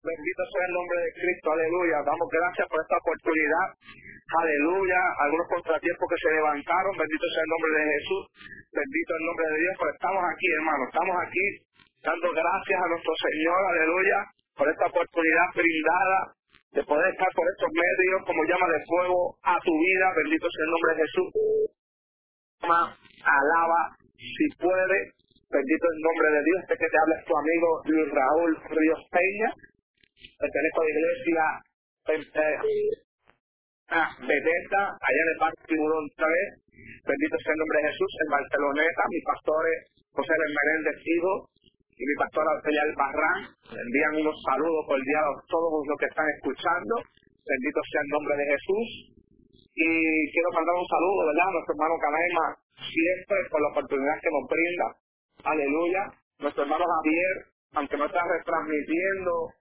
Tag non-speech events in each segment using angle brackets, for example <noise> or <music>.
Bendito sea el nombre de Cristo, aleluya. Damos gracias por esta oportunidad. Aleluya. Algunos contratiempos que se levantaron. Bendito sea el nombre de Jesús. Bendito el nombre de Dios. Pero estamos aquí, hermano. Estamos aquí dando gracias a nuestro Señor, aleluya, por esta oportunidad brindada de poder estar por estos medios como llama de fuego a tu vida. Bendito sea el nombre de Jesús. Alaba si puede. Bendito el nombre de Dios. Este que te habla es tu amigo Luis Raúl Ríos Peña pertenezco a la iglesia ah, Bethesda, allá en el Parque Tiburón 3. Bendito sea el nombre de Jesús, en Barceloneta. Mi pastor es José de Menéndez Hijo y mi pastor Arcelial Barrán. Envían unos saludos día a todos los que están escuchando. Bendito sea el nombre de Jesús. Y quiero mandar un saludo. A nuestro hermano Canaima, siempre por la oportunidad que nos brinda. Aleluya. Nuestro hermano Javier, aunque no está retransmitiendo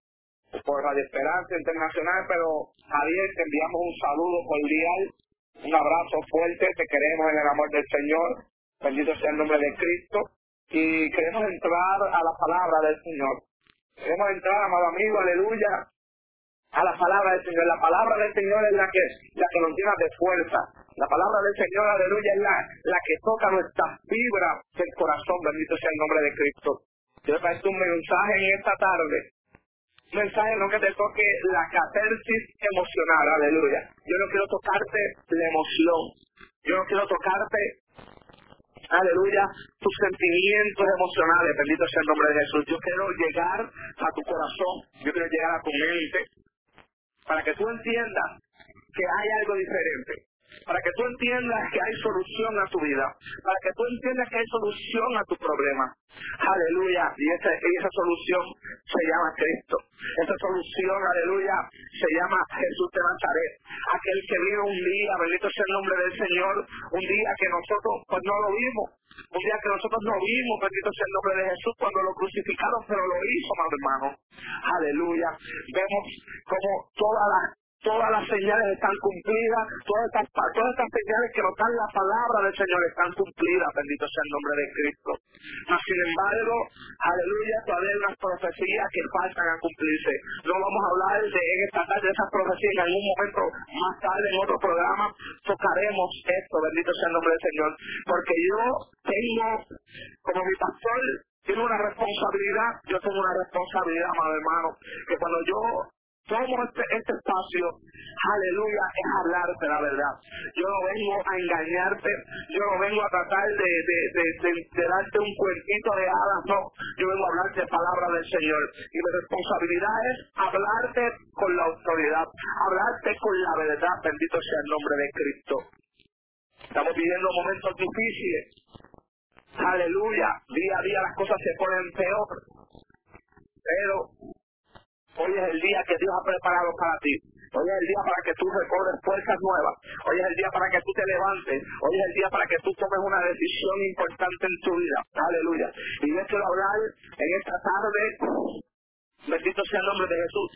por Radio Esperanza Internacional, pero Javier, te enviamos un saludo cordial, un abrazo fuerte, te queremos en el amor del Señor, bendito sea el nombre de Cristo, y queremos entrar a la palabra del Señor. Queremos entrar, amado amigo, aleluya, a la palabra del Señor. La palabra del Señor es la que, la que nos llena de fuerza. La palabra del Señor, aleluya, es la, la que toca nuestras fibras del corazón. Bendito sea el nombre de Cristo. Quiero traerte un mensaje en esta tarde mensaje no que te toque la catarsis emocional, aleluya. Yo no quiero tocarte la emoción. Yo no quiero tocarte, aleluya, tus sentimientos emocionales. Bendito sea el nombre de Jesús. Yo quiero llegar a tu corazón. Yo quiero llegar a tu mente. Para que tú entiendas que hay algo diferente entiendas que hay solución a tu vida, para que tú entiendas que hay solución a tu problema. Aleluya. Y esa, esa solución se llama Cristo. Esa solución, aleluya, se llama Jesús de Nazaret. Aquel que vino un día, bendito sea el nombre del Señor, un día que nosotros pues no lo vimos. Un día que nosotros no vimos, bendito sea el nombre de Jesús, cuando lo crucificaron, pero lo hizo, mi hermano. Aleluya. Vemos como todas las todas las señales están cumplidas, todas estas, todas estas señales que nos dan la palabra del Señor están cumplidas, bendito sea el nombre de Cristo. Mas, sin embargo, aleluya, todavía hay unas profecías que faltan a cumplirse. No vamos a hablar de en esta tarde de esas profecías, en algún momento más tarde en otro programa tocaremos esto, bendito sea el nombre del Señor, porque yo tengo, como mi pastor, tiene una responsabilidad, yo tengo una responsabilidad, hermano, que cuando yo tomo este, este espacio, aleluya, es hablarte la verdad. Yo no vengo a engañarte, yo no vengo a tratar de, de, darte un cuentito de hadas, no. Yo vengo a hablarte palabra del Señor. Y mi responsabilidad es hablarte con la autoridad, hablarte con la verdad, bendito sea el nombre de Cristo. Estamos viviendo momentos difíciles. Aleluya, día a día las cosas se ponen peor. Pero Hoy es el día que Dios ha preparado para ti. Hoy es el día para que tú recobres fuerzas nuevas. Hoy es el día para que tú te levantes. Hoy es el día para que tú tomes una decisión importante en tu vida. Aleluya. Y yo quiero hablar en esta tarde, bendito sea el nombre de Jesús,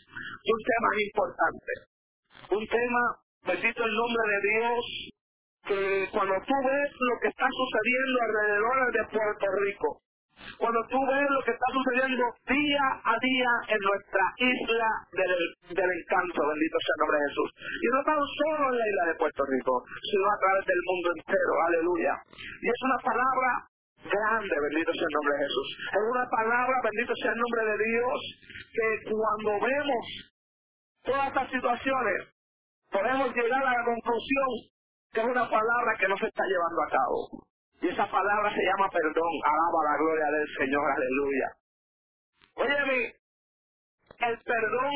un tema importante. Un tema, bendito el nombre de Dios, que cuando tú ves lo que está sucediendo alrededor de Puerto Rico, cuando tú ves lo que está sucediendo día a día en nuestra isla del, encanto, bendito sea el nombre de Jesús. Y no tan solo en la isla de Puerto Rico, sino a través del mundo entero, aleluya. Y es una palabra grande, bendito sea el nombre de Jesús. Es una palabra, bendito sea el nombre de Dios, que cuando vemos todas estas situaciones, podemos llegar a la conclusión que es una palabra que no se está llevando a cabo. Y esa palabra se llama perdón. Alaba la gloria del Señor, aleluya. Óyeme, el perdón,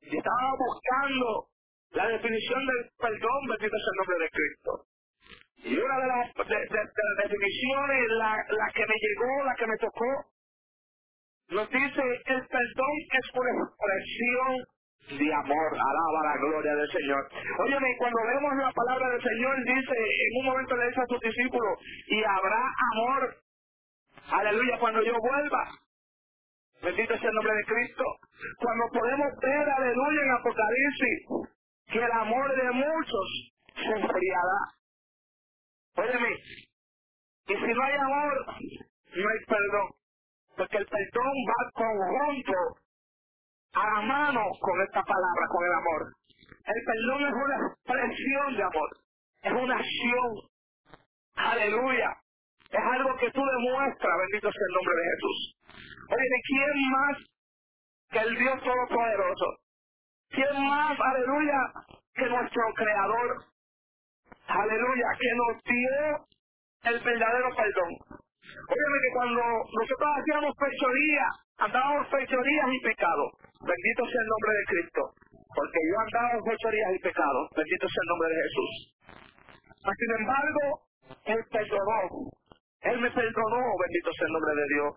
estaba buscando la definición del perdón, bendito es el nombre de Cristo. Y una de las, definiciones, la, la que me llegó, la que me tocó, nos dice, el perdón es una expresión de amor. Alaba la gloria del Señor. Óyeme, cuando vemos la palabra del Señor, dice, en un momento le dice a sus discípulos, y habrá amor. Aleluya, cuando yo vuelva. Bendito sea el nombre de Cristo. Cuando podemos ver, aleluya, en Apocalipsis, que el amor de muchos se enfriará. Óyeme, y si no hay amor, no hay perdón. Porque el perdón va conjunto a la mano con esta palabra, con el amor. El perdón es una expresión de amor, es una acción. Aleluya. Es algo que tú demuestras, bendito sea el nombre de Jesús. Oye, ¿de quién más que el Dios Todopoderoso? ¿Quién más, aleluya, que nuestro Creador? Aleluya, que nos dio el verdadero perdón. Óyeme que cuando nosotros hacíamos fechoría, andábamos fechorías y pecados. Bendito sea el nombre de Cristo. Porque yo andaba en fechorías y pecados. Bendito sea el nombre de Jesús. Sin embargo, Él perdonó. Él me perdonó, bendito sea el nombre de Dios.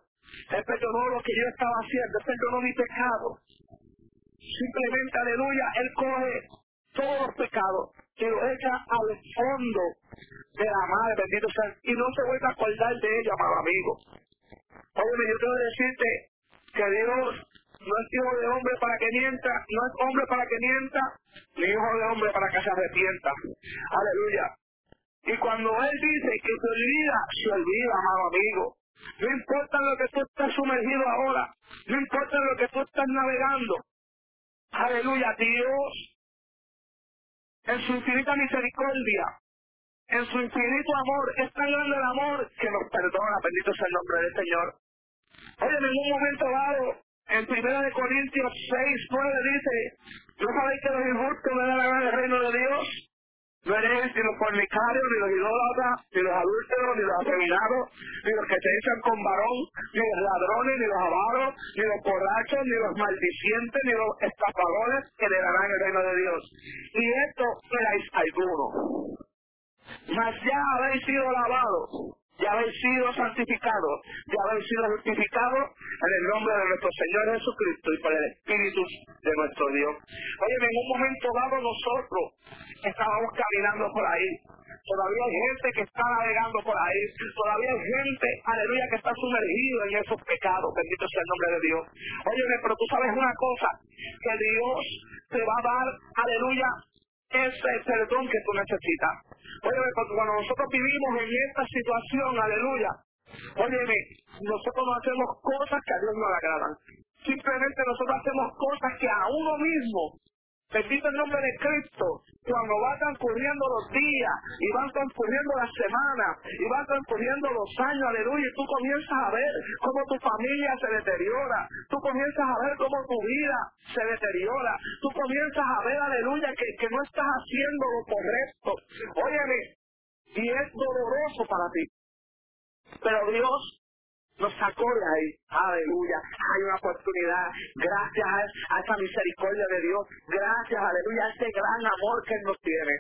Él perdonó lo que yo estaba haciendo. Él perdonó mi pecado. Simplemente, aleluya, Él coge todos los pecados y lo echa al fondo de la madre, bendito sea. Y no se vuelve a acordar de ella, amado amigo. Óyeme, yo quiero decirte que Dios no es hijo de hombre para que mienta, no es hombre para que mienta, ni hijo de hombre para que se arrepienta. Aleluya. Y cuando Él dice que se olvida, se olvida, amado amigo. No importa lo que tú estás sumergido ahora, no importa lo que tú estás navegando. Aleluya, Dios, en su infinita misericordia, en su infinito amor, es tan grande el amor que nos perdona, bendito sea el nombre del Señor. Oye, en un momento dado, en 1 Corintios 6, 9 dice, ¿no sabéis que los injustos no dan el reino de Dios? No eres ni los fornicarios, ni los idólatras, ni los adúlteros, ni los afeminados, ni los que se echan con varón, ni los ladrones, ni los avaros, ni los borrachos, ni los maldicientes, ni los estafadores que le darán el reino de Dios. Y esto erais alguno. Mas ya habéis sido lavados, ya habéis sido santificados, ya habéis sido justificados en el nombre de nuestro Señor Jesucristo y por el Espíritu de nuestro Dios. Oye, en un momento dado nosotros estábamos caminando por ahí. Todavía hay gente que está navegando por ahí. Todavía hay gente, aleluya, que está sumergido en esos pecados. Bendito sea el nombre de Dios. Oye, pero tú sabes una cosa, que Dios te va a dar, aleluya, ese perdón que tú necesitas. Oye, cuando nosotros vivimos en esta situación, aleluya, óyeme, nosotros no hacemos cosas que a Dios no le agradan. Simplemente nosotros hacemos cosas que a uno mismo Bendito el nombre de Cristo. Cuando van transcurriendo los días y van transcurriendo las semanas y van transcurriendo los años, aleluya, y tú comienzas a ver cómo tu familia se deteriora. Tú comienzas a ver cómo tu vida se deteriora. Tú comienzas a ver, aleluya, que, que no estás haciendo lo correcto. Óyeme, y es doloroso para ti. Pero Dios nos sacó de ahí. Aleluya. Hay una oportunidad. Gracias a, esa misericordia de Dios. Gracias, aleluya, a ese gran amor que Él nos tiene.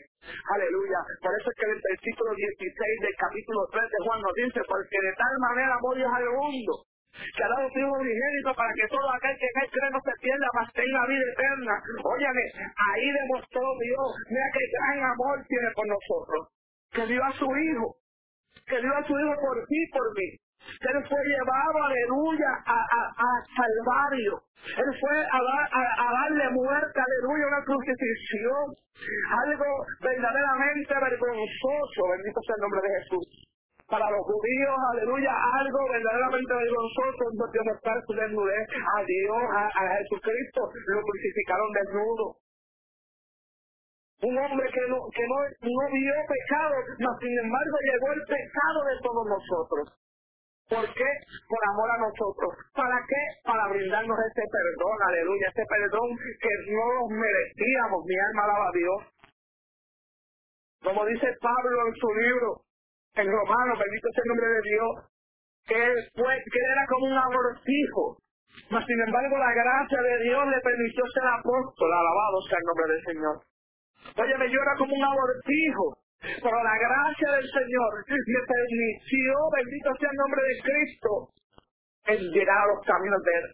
Aleluya. Por eso es que el versículo 16 del capítulo 3 de Juan nos dice, porque de tal manera amó Dios al mundo que ha dado hijo unigénito para que todo aquel que en cree no se pierda, mas tenga vida eterna. Óyame, ahí demostró Dios, mira qué gran amor tiene por nosotros, que dio a su hijo, que dio a su hijo por ti, por mí. Él fue llevado, aleluya, a, a, a Calvario. Él fue a, a, darle muerte, aleluya, una crucifixión. Algo verdaderamente vergonzoso, bendito sea el nombre de Jesús. Para los judíos, aleluya, algo verdaderamente vergonzoso tiene estar su desnudez. A Dios, a, Jesucristo, lo crucificaron desnudo. Un hombre que no, que no, no vio pecado, mas sin embargo llegó el pecado de todos nosotros. ¿Por qué? Por amor a nosotros. ¿Para qué? Para brindarnos este perdón, aleluya, este perdón que no nos merecíamos. Mi alma alaba a Dios. Como dice Pablo en su libro, en Romanos, bendito sea el nombre de Dios, que él, fue, que era como un abortijo. Mas sin embargo la gracia de Dios le permitió ser apóstol, alabado sea el nombre del Señor. Oye, yo era como un abortijo. Pero la gracia del Señor me permitió, bendito sea el nombre de Cristo, en llegar a los caminos de Él.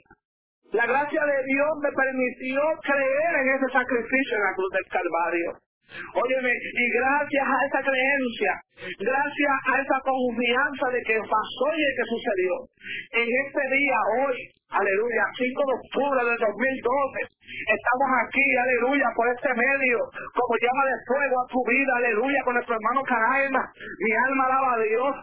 La gracia de Dios me permitió creer en ese sacrificio en la cruz del Calvario. Óyeme, y gracias a esa creencia, gracias a esa confianza de que pasó y que sucedió, en este día, hoy, aleluya, 5 de octubre del 2012, estamos aquí, aleluya, por este medio, como llama de fuego a tu vida, aleluya, con nuestro hermano Canaima, mi alma alaba a Dios.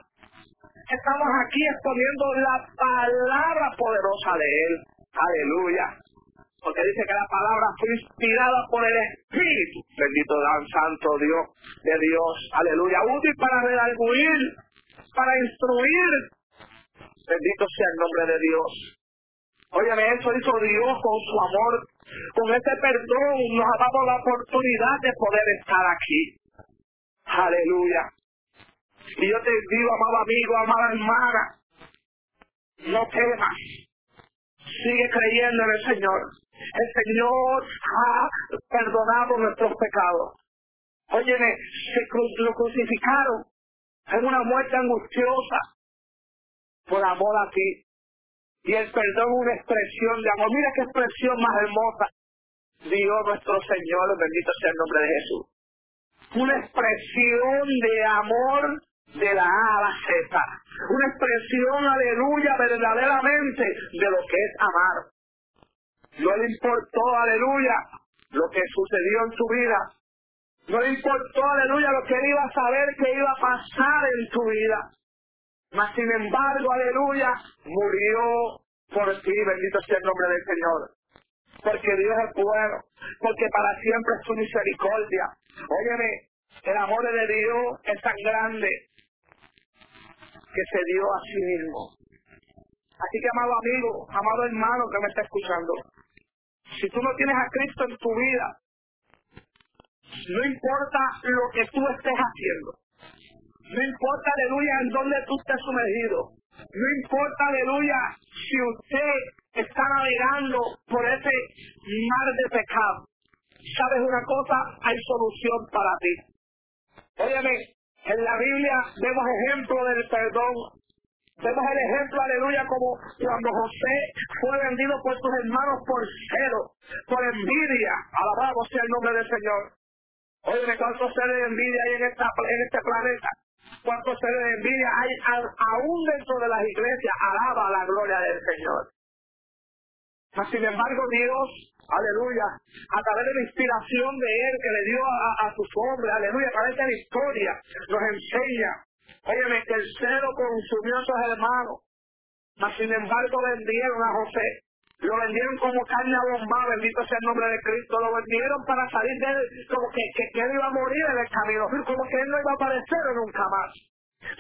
Estamos aquí exponiendo la palabra poderosa de Él, aleluya. Porque dice que la palabra fue inspirada por el Espíritu. Bendito dan Santo Dios de Dios. Aleluya. Útil para redarguir, para instruir. Bendito sea el nombre de Dios. Óyeme, eso hizo Dios con su amor. Con ese perdón nos ha dado la oportunidad de poder estar aquí. Aleluya. Y yo te digo, amado amigo, amada hermana, no temas. Sigue creyendo en el Señor. El Señor ha perdonado nuestros pecados. Óyeme, se lo crucificaron en una muerte angustiosa por amor a ti. Y el perdón una expresión de amor. Mira qué expresión más hermosa. Dios nuestro Señor, bendito sea el nombre de Jesús. Una expresión de amor de la A a la Z. Una expresión, aleluya, verdaderamente de lo que es amar. No le importó, aleluya, lo que sucedió en su vida. No le importó, aleluya, lo que él iba a saber que iba a pasar en su vida. Mas sin embargo, aleluya, murió por ti, bendito sea el nombre del Señor. Porque Dios es bueno, porque para siempre es su misericordia. Óyeme, el amor de Dios es tan grande que se dio a sí mismo. Así que, amado amigo, amado hermano que me está escuchando, si tú no tienes a Cristo en tu vida, no importa lo que tú estés haciendo, no importa, aleluya, en dónde tú estés sumergido, no importa, aleluya, si usted está navegando por ese mar de pecado. ¿Sabes una cosa? Hay solución para ti. Óyeme, en la Biblia vemos ejemplo del perdón. Vemos el ejemplo, aleluya, como cuando José fue vendido por sus hermanos por cero, por envidia. Alabado sea el nombre del Señor. Oye, ¿cuántos seres de envidia hay en, esta, en este planeta? ¿Cuántos seres de envidia hay aún dentro de las iglesias? Alaba la gloria del Señor. sin embargo, Dios aleluya, a través de la inspiración de Él que le dio a, a sus hombres, aleluya, a través de la historia, nos enseña, óyeme, que el cero consumió a sus hermanos, mas sin embargo vendieron a José, lo vendieron como carne a bomba, bendito sea el nombre de Cristo, lo vendieron para salir de él, como que, que, él iba a morir en el camino, como que él no iba a aparecer nunca más.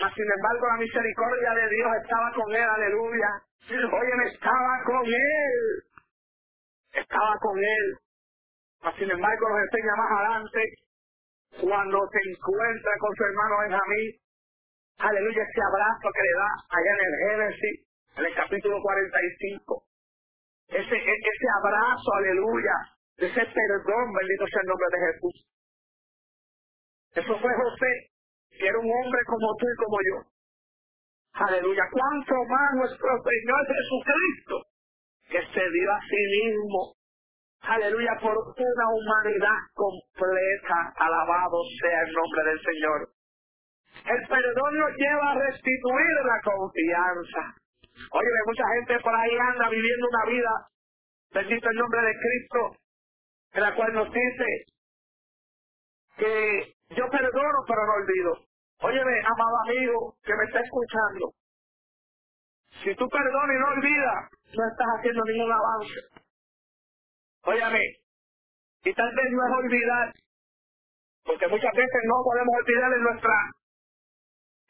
Mas sin embargo la misericordia de Dios estaba con él, aleluya. Óyeme, estaba con él estaba con él. sin embargo, nos enseña más adelante, cuando se encuentra con su hermano Benjamín, aleluya, ese abrazo que le da allá en el Génesis, en el capítulo 45. Ese, e, ese abrazo, aleluya, ese perdón, bendito sea el nombre de Jesús. Eso fue José, que era un hombre como tú y como yo. Aleluya, cuánto más nuestro Señor Jesucristo que se dio a sí mismo, aleluya, por una humanidad completa, alabado sea el nombre del Señor. El perdón nos lleva a restituir la confianza. Oye, mucha gente por ahí anda viviendo una vida, bendito el nombre de Cristo, en la cual nos dice que yo perdono pero no olvido. Óyeme, amado amigo que me está escuchando, si tú perdonas y no olvidas, no estás haciendo ningún avance. Óyame, y tal vez no es olvidar, porque muchas veces no podemos olvidar en nuestra,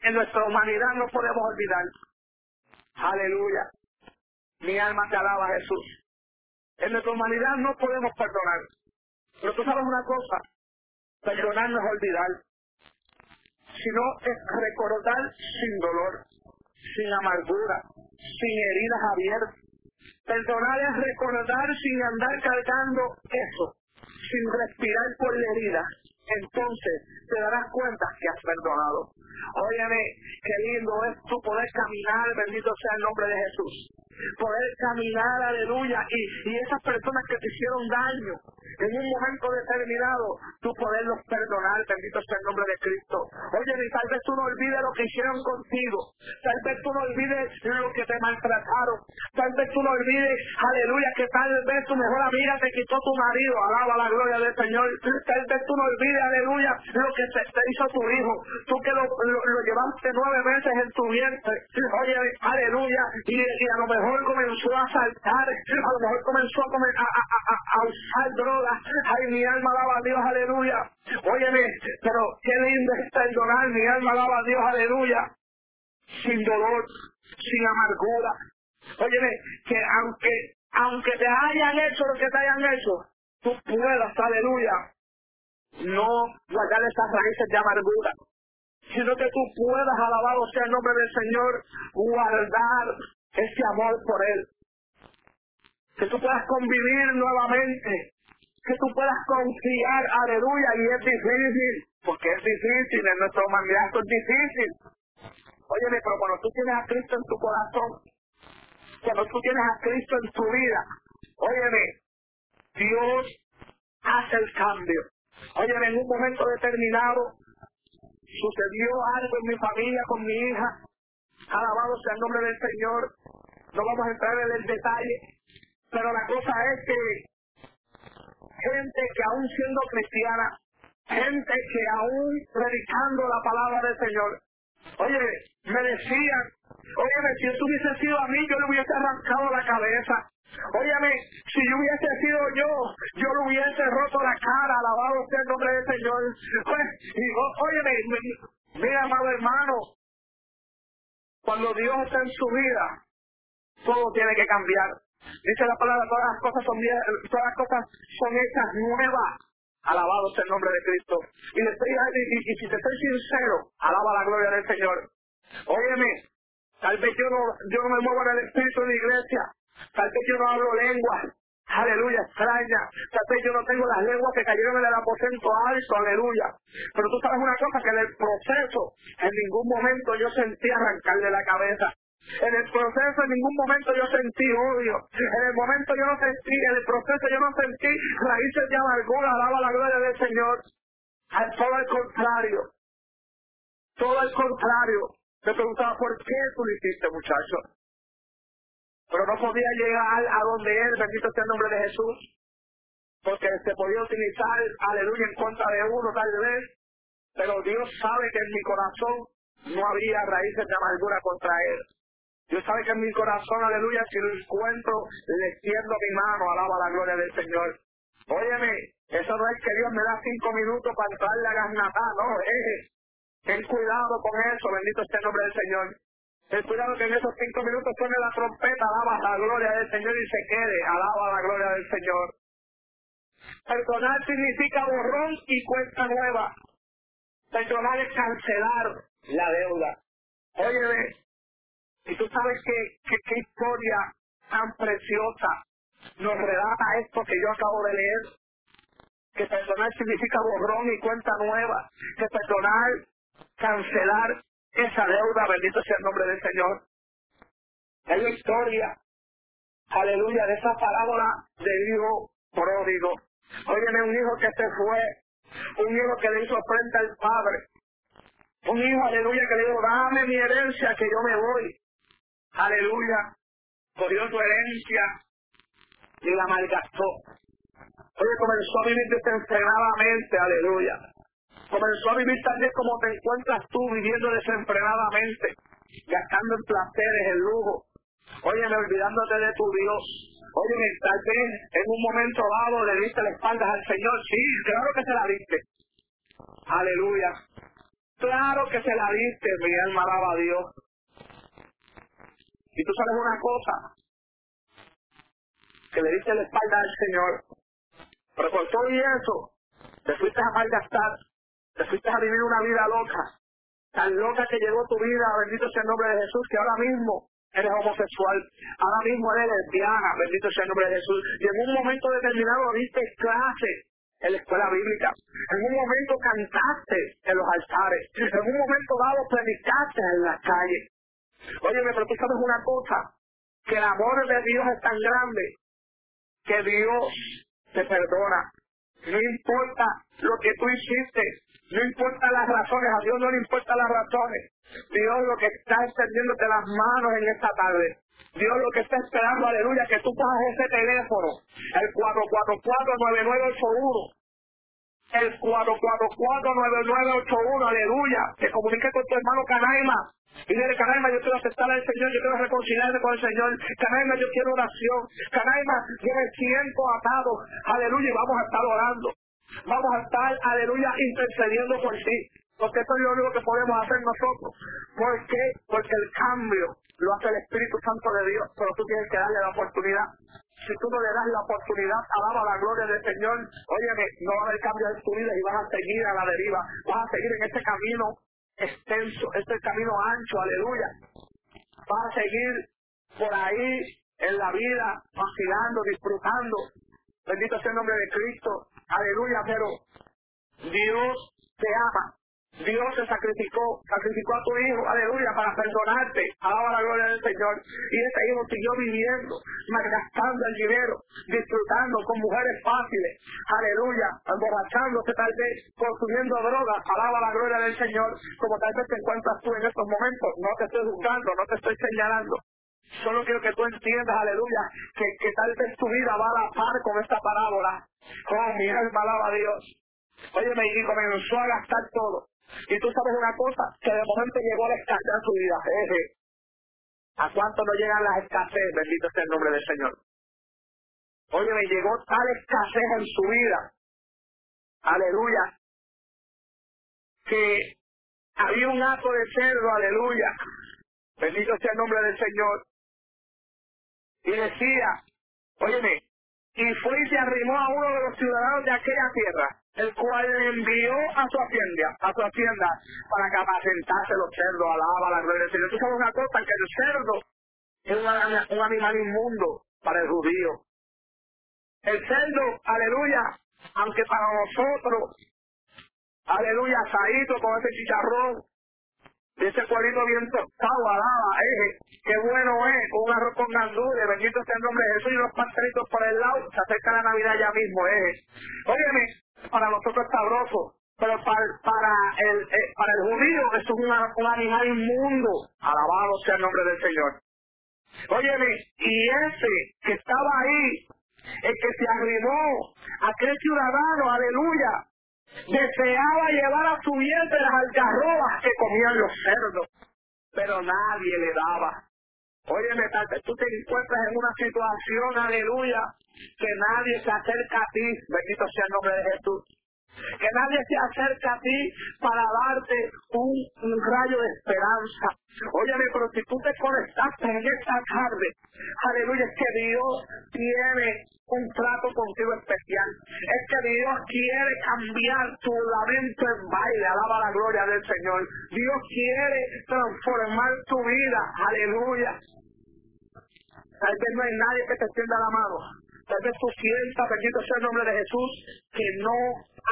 en nuestra humanidad no podemos olvidar. Aleluya. Mi alma te alaba Jesús. En nuestra humanidad no podemos perdonar. Pero tú sabes una cosa, perdonar no es olvidar, sino es recordar sin dolor sin amargura, sin heridas abiertas. Perdonar es recordar sin andar cargando eso, sin respirar por la herida. Entonces te darás cuenta que has perdonado. Óyeme, qué lindo es tu poder caminar, bendito sea el nombre de Jesús. Poder caminar, aleluya, y, y esas personas que te hicieron daño, en un momento determinado, tú poderlos perdonar, bendito sea el nombre de Cristo. Oye, y tal vez tú no olvides lo que hicieron contigo, tal vez tú no olvides lo que te maltrataron, tal vez tú no olvides, aleluya, que tal vez tu mejor amiga te quitó tu marido, alaba la gloria del Señor, tal vez tú no olvides, aleluya, lo que te, hizo tu hijo, tú que lo, lo, llevaste nueve meses en tu vientre, oye, aleluya, y, y a lo mejor comenzó a saltar, a lo mejor comenzó a, comer, a, a, a, usar drogas. Ay, mi alma alaba a Dios, aleluya. Óyeme, pero qué lindo es perdonar, mi alma alaba a Dios, aleluya. Sin dolor, sin amargura. Óyeme, que aunque, aunque te hayan hecho lo que te hayan hecho, tú puedas, aleluya, no guardar esas raíces de amargura, sino que tú puedas, alabado sea el nombre del Señor, guardar ese amor por Él que tú puedas convivir nuevamente, que tú puedas confiar, aleluya, y es difícil, porque es difícil, en nuestro humanidad es difícil. Óyeme, pero cuando tú tienes a Cristo en tu corazón, cuando tú tienes a Cristo en tu vida, óyeme, Dios hace el cambio. Óyeme, en un momento determinado sucedió algo en mi familia con mi hija. Alabado sea el nombre del Señor. No vamos a entrar en el detalle, pero la cosa es que gente que aún siendo cristiana, gente que aún predicando la palabra del Señor, oye, me decían, oye, si esto hubiese sido a mí, yo le hubiese arrancado la cabeza. Óyeme, si yo hubiese sido yo, yo le hubiese roto la cara, alabado sea el nombre del Señor. Pues, y, óyeme, mira, amado hermano, cuando Dios está en su vida, todo tiene que cambiar. Dice la palabra, todas las cosas son todas las cosas son hechas nuevas. Alabado sea el nombre de Cristo. Y, le estoy, y, y, si te estoy sincero, alaba la gloria del Señor. Óyeme, tal vez yo no, yo no me muevo en el espíritu de la iglesia. Tal vez yo no hablo lengua. Aleluya, extraña. Tal vez yo no tengo las lenguas que cayeron en el aposento alto. Aleluya. Pero tú sabes una cosa, que en el proceso, en ningún momento yo sentí arrancarle la cabeza. En el proceso en ningún momento yo sentí odio. En el momento yo no sentí, en el proceso yo no sentí raíces de amargura. Alaba la gloria del Señor. Todo al contrario. Todo al contrario. Me preguntaba, ¿por qué tú lo hiciste, muchacho? Pero no podía llegar a donde él, bendito sea el nombre de Jesús. Porque se podía utilizar, aleluya, en contra de uno tal vez. Pero Dios sabe que en mi corazón no había raíces de amargura contra él. Dios sabe que en mi corazón, aleluya, si lo encuentro, le extiendo mi mano, alaba la gloria del Señor. Óyeme, eso no es que Dios me da cinco minutos para entrarle a gasnatá, no, eh. Ten cuidado con eso, bendito sea el nombre del Señor. Ten cuidado que en esos cinco minutos suene la trompeta, alaba la gloria del Señor y se quede, alaba la gloria del Señor. Perdonar significa borrón y cuenta nueva. Perdonar es cancelar la deuda. Óyeme, y tú sabes que, qué historia tan preciosa nos relata esto que yo acabo de leer. Que perdonar significa borrón y cuenta nueva. Que perdonar, cancelar esa deuda, bendito sea el nombre del Señor. Es la historia, aleluya, de esa parábola del hijo pródigo. Óyeme, un hijo que se fue, un hijo que le hizo frente al padre, un hijo, aleluya, que le dijo, dame mi herencia que yo me voy aleluya, cogió su herencia y la malgastó. Oye, comenzó a vivir desenfrenadamente, aleluya. Comenzó a vivir también como te encuentras tú, viviendo desenfrenadamente, gastando en placeres, en lujo. Oye, olvidándote de tu Dios. Oye, tal vez en un momento dado le diste la espalda al Señor. Sí, claro que se la diste. Aleluya. Claro que se la diste, mi alma alaba a Dios. Y tú sabes una cosa, que le diste la espalda al Señor, pero por todo y eso, te fuiste a malgastar, te fuiste a vivir una vida loca, tan loca que llegó tu vida, bendito sea el nombre de Jesús, que ahora mismo eres homosexual, ahora mismo eres lesbiana, bendito sea el nombre de Jesús, y en un momento determinado diste clase en la escuela bíblica, en un momento cantaste en los altares, en un momento dado predicaste en las calles, Oye, pero tú una cosa, que el amor de Dios es tan grande que Dios te perdona. No importa lo que tú hiciste, no importa las razones, a Dios no le importa las razones. Dios lo que está extendiéndote las manos en esta tarde. Dios lo que está esperando, aleluya, que tú cojas ese teléfono, el 444-9981, el 444-9981, aleluya, que comunique con tu hermano Canaima. Y dile, Canaima, yo quiero aceptar al Señor, yo quiero reconciliarme con el Señor. Canaima, yo quiero oración. Canaima, yo me siento atado. Aleluya, y vamos a estar orando. Vamos a estar, aleluya, intercediendo por ti. Porque esto es lo único que podemos hacer nosotros. ¿Por qué? Porque el cambio lo hace el Espíritu Santo de Dios, pero tú tienes que darle la oportunidad. Si tú no le das la oportunidad, alaba la gloria del Señor, óyeme, no va a haber cambio en tu vida y vas a seguir a la deriva, vas a seguir en este camino extenso, este camino ancho, aleluya. Vas a seguir por ahí en la vida, vacilando, disfrutando. Bendito sea el nombre de Cristo, aleluya, pero Dios te ama Dios se sacrificó, sacrificó a tu hijo, aleluya, para perdonarte. Alaba la gloria del Señor. Y ese hijo siguió viviendo, malgastando el dinero, disfrutando con mujeres fáciles, aleluya, emborrachándose tal vez, consumiendo drogas. Alaba la gloria del Señor, como tal vez te encuentras tú en estos momentos. No te estoy juzgando, no te estoy señalando. Solo quiero que tú entiendas, aleluya, que, tal vez tu vida va a la par con esta parábola. Oh, mi alma alaba a Dios. Oye, y comenzó a gastar todo. Y tú sabes una cosa, que de momento llegó la escasez a su vida. ¿A cuánto no llegan las escasez? Bendito sea el nombre del Señor. Oye, me llegó tal escasez en su vida. Aleluya. Que había un acto de cerdo, aleluya. Bendito sea el nombre del Señor. Y decía, óyeme, y fue y se arrimó a uno de los ciudadanos de aquella tierra, el cual envió a su hacienda, a su hacienda, para que apacentase los cerdos, alaba la gloria del Señor. Tú sabes una cosa, que el cerdo es un, animal inmundo para el judío. El cerdo, aleluya, aunque para nosotros, aleluya, saído con ese chicharrón, ese cuadrito bien tostado, alaba, eh, qué bueno es, un arroz con gandules, bendito sea el nombre de Jesús y unos pastelitos por el lado, se acerca la Navidad ya mismo, eh. Óyeme, para nosotros es sabroso, pero para, el eh, para el judío eso es un animal inmundo, alabado sea el nombre del Señor. Óyeme, y ese que estaba ahí, el que se arrimó, aquel ciudadano, aleluya, deseaba llevar a su vientre las algarrobas que comían los cerdos, pero nadie le daba. Óyeme, tú te encuentras en una situación, aleluya, que nadie se acerca a ti, bendito sea el nombre de Jesús. Que nadie se acerca a ti para darte un, un rayo de esperanza. Óyeme, pero si tú te conectaste en esta tarde, aleluya, es que Dios tiene un trato contigo especial. Es que Dios quiere cambiar tu lamento en baile. Alaba la gloria del Señor. Dios quiere transformar tu vida. Aleluya. Tal vez no hay nadie que te extienda la mano. Tal vez tú sientas, bendito sea el nombre de Jesús, que no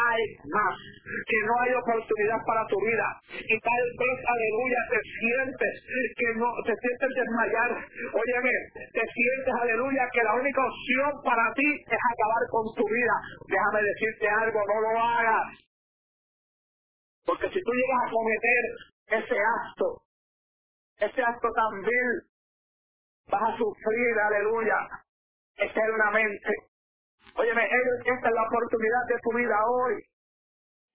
hay más, que no hay oportunidad para tu vida. Y tal vez, aleluya, te sientes que no, te sientes desmayar. Óyeme, te sientes, aleluya, que la única opción para ti es acabar con tu vida. Déjame decirte algo, no lo hagas. Porque si tú llegas a cometer ese acto, ese acto tan vil, vas a sufrir, aleluya, eternamente. Óyeme, esta es la oportunidad de tu vida hoy.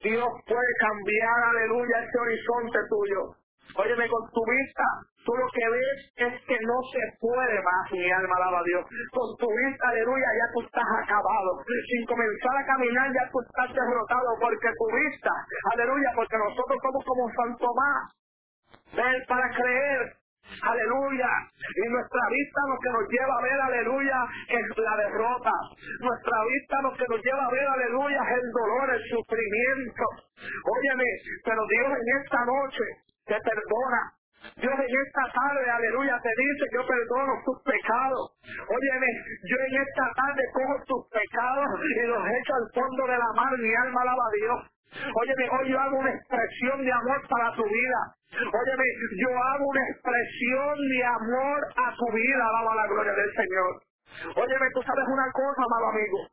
Dios puede cambiar, aleluya, ese horizonte tuyo. Óyeme, con tu vista, tú lo que ves es que no se puede más, mi alma alaba a Dios. Con tu vista, aleluya, ya tú estás acabado. Sin comenzar a caminar, ya tú estás derrotado, porque tu vista, aleluya, porque nosotros somos como San Tomás. Ven para creer, Aleluya. Y nuestra vista lo que nos lleva a ver, aleluya, es la derrota. Nuestra vista lo que nos lleva a ver, aleluya, es el dolor, el sufrimiento. Óyeme, pero Dios en esta noche te perdona. Dios en esta tarde, aleluya, te dice, yo perdono tus pecados. Óyeme, yo en esta tarde cojo tus pecados y los echo al fondo de la mar, mi alma alaba a Dios. Óyeme, hoy yo hago una expresión de amor para tu vida. Óyeme, yo hago una expresión de amor a tu vida, alaba la gloria del Señor. Óyeme, tú sabes una cosa, amado amigo.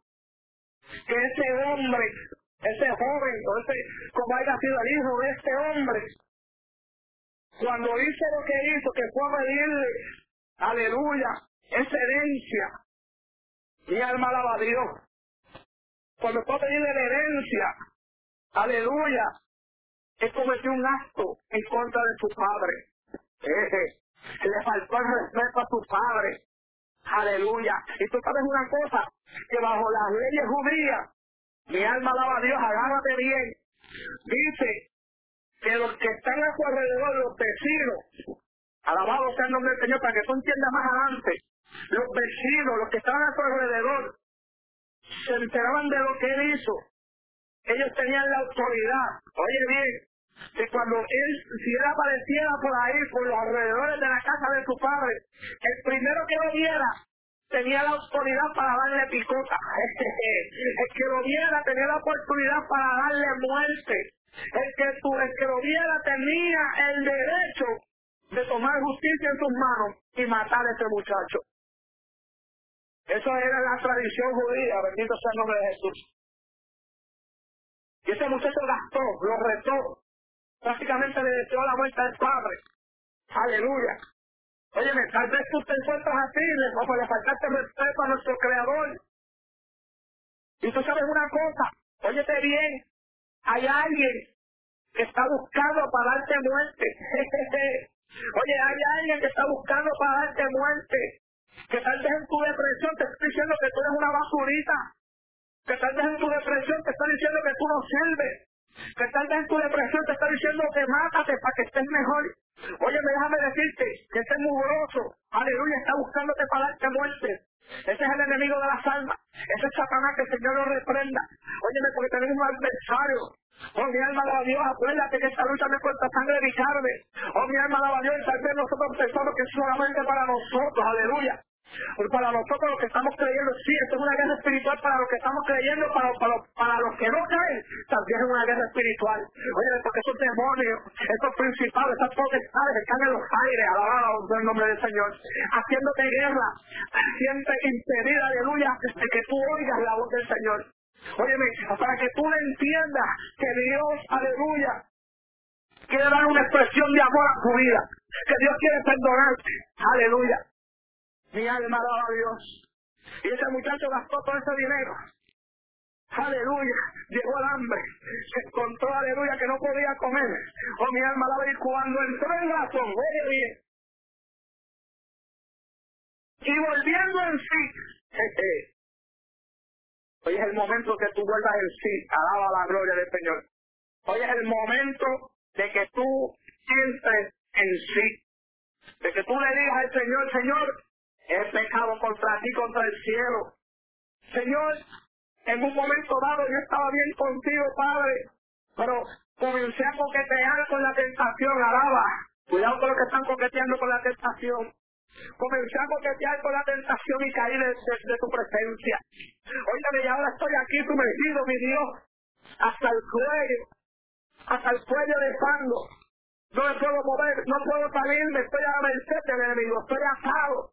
que ese hombre, ese joven, o ese, como haya sido el hijo de este hombre, cuando hizo lo que hizo, que fue a pedirle, aleluya, esa herencia, mi alma alaba a Dios. Cuando fue a pedirle la herencia, aleluya, él cometió un acto en contra de su padre. Le faltó el respeto a su padre. Aleluya. Y tú sabes una cosa, que bajo las leyes judías, mi alma alaba a Dios, agárrate bien. Dice que los que están a su alrededor, los vecinos, alabado sea el nombre del Señor, para que tú entiendas más adelante, los vecinos, los que estaban a su alrededor, se enteraban de lo que él hizo. Ellos tenían la autoridad. Oye bien, que cuando él, si él apareciera por ahí, por los alrededores de la casa de su padre, el primero que lo viera tenía la autoridad para darle picota. <laughs> el que lo viera tenía la oportunidad para darle muerte. El que, el que lo viera tenía el derecho de tomar justicia en sus manos y matar a ese muchacho. Eso era la tradición judía, bendito sea el nombre de Jesús. Y ese muchacho gastó, lo retó, prácticamente le deseó la muerte al Padre. Aleluya. Oye, tal vez tú te encuentras así, como le faltaste respeto a nuestro Creador. Y tú sabes una cosa, óyete bien, hay alguien que está buscando para darte muerte. <laughs> Oye, hay alguien que está buscando para darte muerte. Que tal vez en tu depresión te estoy diciendo que tú eres una basurita. Que tal vez en tu depresión te está diciendo que tú no sirves que tal vez tu depresión te está diciendo que mátate para que estés mejor. Oye, déjame decirte que ese mugroso, aleluya, está buscándote para darte muerte. Ese es el enemigo de las almas. Ese es Satanás que el Señor lo reprenda. Óyeme, porque tenemos un adversario. Oh, mi alma alaba a Dios, acuérdate que esta lucha me cuesta sangre de carne. Oh, mi alma alaba a Dios, tal vez nosotros pensamos que es solamente para nosotros, aleluya. Para nosotros los que estamos creyendo, sí, esto es una guerra espiritual para los que estamos creyendo, para, para, para los que no creen, también es una guerra espiritual. Oye, porque esos demonios, esos principales, esas potestades están en los aires, alabado el nombre del Señor, haciéndote guerra, haciéndote impedir, aleluya, de que tú oigas la voz del Señor. Óyeme, para que tú entiendas que Dios, aleluya, quiere dar una expresión de amor a tu vida, que Dios quiere perdonarte, aleluya. Mi alma alaba Dios. Y ese muchacho gastó todo ese dinero. Aleluya, llegó el hambre, se encontró, aleluya, que no podía comer. Oh, mi alma alaba y cuando entró en razón, oye bien. Y volviendo en sí, hoy es el momento que tú vuelvas en sí, alaba la gloria del Señor. Hoy es el momento de que tú entres en sí, de que tú le digas al Señor, Señor, he pecado contra ti, contra el cielo. Señor, en un momento dado yo estaba bien contigo, Padre, pero comencé a coquetear con la tentación, alaba. Cuidado con los que están coqueteando con la tentación. Comencé a coquetear con la tentación y caí de, tu presencia. Oye, y ahora estoy aquí sumergido, mi Dios, hasta el cuello, hasta el cuello de fango. No me puedo mover, no puedo salir, me estoy a la merced del enemigo, estoy atado.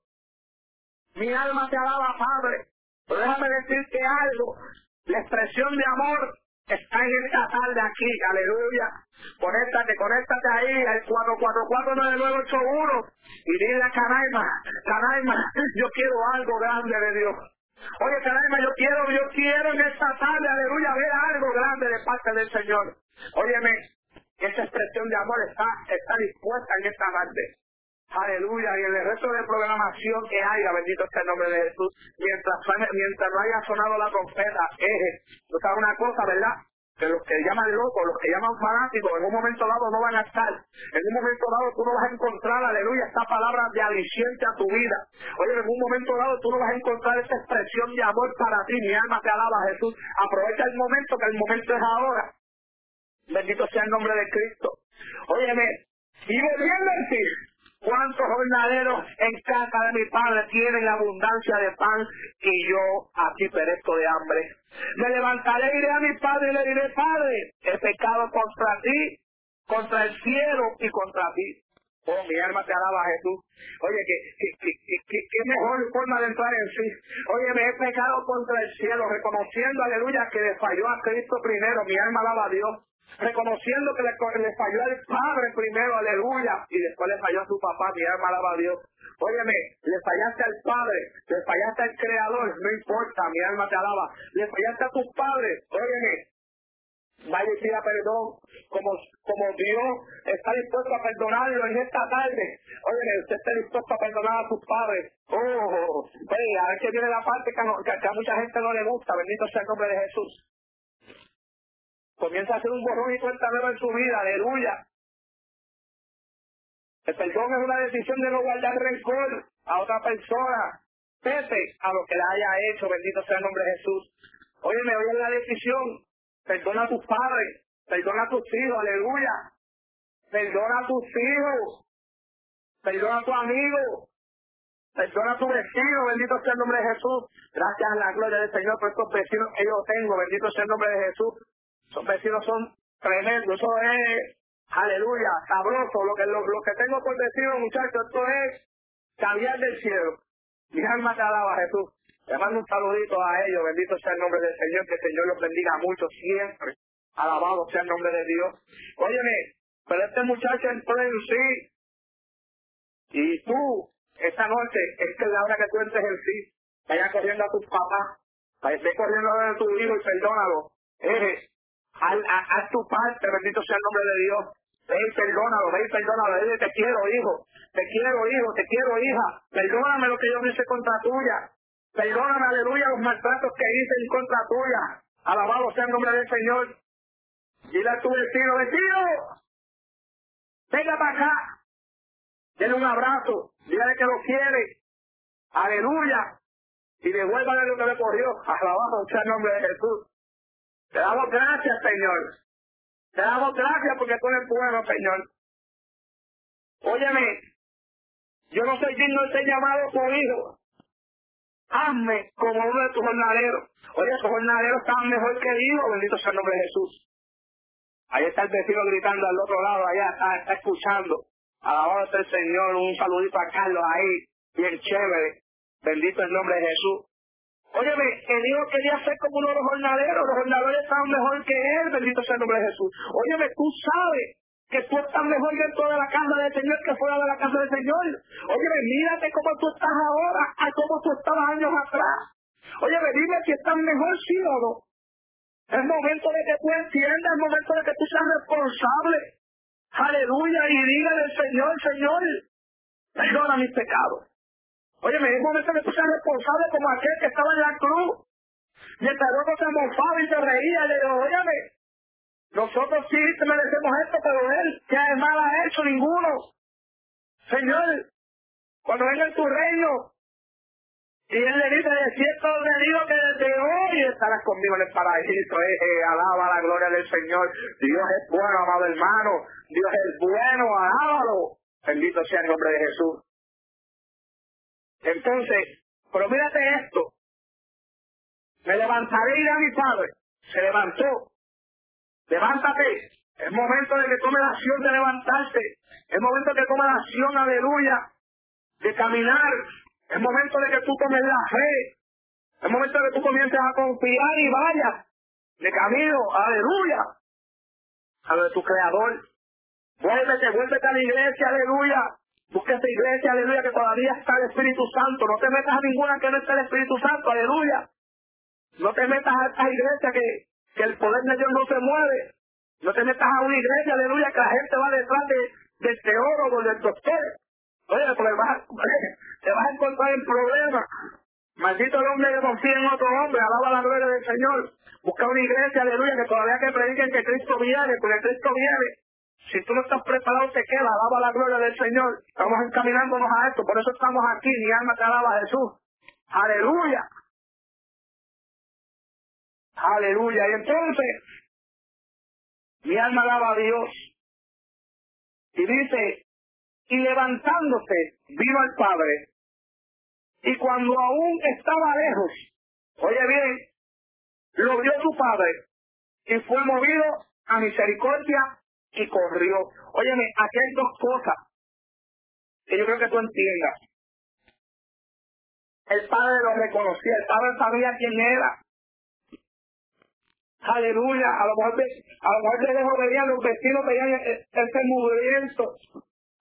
Mi alma te alaba, Padre. Pero déjame decirte algo. La expresión de amor está en esta tarde aquí. Aleluya. Conéctate, conéctate ahí al 444-9981 y dile a Canaima, Canaima, yo quiero algo grande de Dios. Oye, Canaima, yo quiero, yo quiero en esta tarde, aleluya, ver algo grande de parte del Señor. Óyeme, esa expresión de amor está, está dispuesta en esta tarde. Aleluya, y en el resto de programación que haya, bendito sea el nombre de Jesús, mientras, mientras no haya sonado la trompeta, eje, tú sabes una cosa, ¿verdad? Que los que llaman locos, los que llaman fanáticos, en un momento dado no van a estar. En un momento dado tú no vas a encontrar, aleluya, esta palabra de aliciente a tu vida. Oye, en un momento dado tú no vas a encontrar esta expresión de amor para ti. Mi alma te alaba, Jesús. Aprovecha el momento, que el momento es ahora. Bendito sea el nombre de Cristo. Óyeme, y volviendo a decir, ¿Cuántos jornaleros en casa de mi padre tienen abundancia de pan y yo aquí perezco de hambre? Me levantaré y iré a mi padre y le diré, Padre, he pecado contra ti, contra el cielo y contra ti. Oh, mi alma te alaba, Jesús. Oye, ¿qué, qué, qué, qué, mejor forma de entrar en sí. Oye, me he pecado contra el cielo, reconociendo, aleluya, que le falló a Cristo primero. Mi alma alaba a Dios. Reconociendo que le, le falló al Padre primero, aleluya, y después le falló a su papá. Mi alma alaba a Dios. Óyeme, le fallaste al Padre, le fallaste al Creador, no importa, mi alma te alaba. Le fallaste a tus padres, óyeme, vaya y pida perdón, como, como Dios está dispuesto a perdonarlo en esta tarde. Oye, usted está dispuesto a perdonar a sus padres. Oh, ve, a ver que viene la parte que, a mucha gente no le gusta, bendito sea el nombre de Jesús. Comienza a hacer un borrón y cuenta nueva en su vida, aleluya. El perdón es una decisión de no guardar rencor a otra persona, pese a lo que le haya hecho, bendito sea el nombre de Jesús. Óyeme, hoy es la decisión Perdona a tus padres. Perdona a tus hijos. Aleluya. Perdona a tus hijos. Perdona a tu amigo. Perdona a tu vecino. Bendito sea el nombre de Jesús. Gracias a la gloria del Señor por estos vecinos que yo tengo. Bendito sea el nombre de Jesús. Esos vecinos son tremendos. Eso es, aleluya, sabroso. Lo que, lo, que tengo por vecinos, muchachos, esto es caviar del cielo. Mi alma te alaba, Jesús. Le mando un saludito a ellos, bendito sea el nombre del Señor, que el Señor los bendiga mucho siempre. Alabado sea el nombre de Dios. Óyeme, pero este muchacho entró en sí. Y tú, esta noche, esta es la hora que tú entres en sí. Vaya corriendo a tus papás. Vaya corriendo a tu hijo y perdónalo. Eh, haz, haz tu parte, bendito sea el nombre de Dios. Ve y perdónalo, ve y perdónalo. Dile, te quiero, hijo. Te quiero, hijo. Te quiero, hija. Perdóname lo que yo hice contra tuya. Perdóname, aleluya, los maltratos que hice en contra tuya. Alabado sea el nombre del Señor. Dile a tu vecino, vecino, venga para acá. Dile un abrazo. Dile que lo quiere. Aleluya. Y devuélvale lo que le corrió. Alabado sea el nombre de Jesús. Te damos gracias, Señor. Te damos gracias porque tú eres bueno, Señor. Óyeme, yo no soy digno de ser llamado tu hijo, hazme como uno de tus jornaleros. Oye, esos jornaleros estaban mejor que Dios, bendito sea el nombre de Jesús. Ahí está el vecino gritando al otro lado, allá está, está escuchando. Alabado sea el Señor, un saludito a Carlos ahí, bien chévere. Bendito el nombre de Jesús. Óyeme, el hijo quería ser como uno de los jornaleros, los jornaleros estaban mejor que él, bendito sea el nombre de Jesús. Óyeme, tú sabes que tú estás mejor dentro de la casa del Señor que fuera de la casa del Señor. Oye, mírate cómo tú estás ahora a cómo tú estabas años atrás. Oye, dime si estás mejor, sí no. Es momento de que tú entiendas, es momento de que tú seas responsable. Aleluya, y dígale al Señor, Señor, perdona mis pecados. Oye, es momento de que tú seas responsable como aquel que estaba en la cruz. Mientras luego se mofaba y se reía, y le dijo, óyeme, nosotros sí merecemos esto, pero él, que mal ha hecho ninguno. Señor, cuando venga en tu reino, y él le dice, de cierto le digo que desde hoy estarás conmigo en el paraíso. Eh, eh, alaba la gloria del Señor. Dios es bueno, amado hermano. Dios es bueno, alábalo. Bendito sea el nombre de Jesús. Entonces, pero mírate esto. Me levantaré y a mi padre. Se levantó Levántate. Es momento de que tome la acción de levantarse. Es momento de que tome la acción, aleluya, de caminar. Es momento de que tú tomes la fe. Es momento de que tú comiences a confiar y vayas de camino, aleluya, a lo de tu creador. Vuélvete, vuélvete a la iglesia, aleluya. Busca esa iglesia, aleluya, que todavía está el Espíritu Santo. No te metas a ninguna que no esté el Espíritu Santo, aleluya. No te metas a esta iglesia que, que el poder de Dios no se mueve. No te metas a una iglesia, aleluya, que la gente va detrás de, del teólogo, del doctor. Oye, pues vas, <laughs> te vas a encontrar en problemas. Maldito el hombre que confía en otro hombre, alaba la gloria del Señor. Busca una iglesia, aleluya, que todavía que prediquen que Cristo viene, porque Cristo viene. Si tú no estás preparado, te queda, alaba la gloria del Señor. Estamos encaminándonos a esto, por eso estamos aquí, mi alma te alaba a Jesús. Aleluya. Aleluya. Y entonces, mi alma alaba a Dios. Y dice, y levantándose, vino al Padre. Y cuando aún estaba lejos, oye bien, lo vio su Padre y fue movido a misericordia y corrió. Óyeme, aquí hay dos cosas. que yo creo que tú entiendas. El padre lo reconocía, el padre sabía quién era. Aleluya, a lo mejor a lo mejor de lejos veían, los vecinos veían ese mugriento.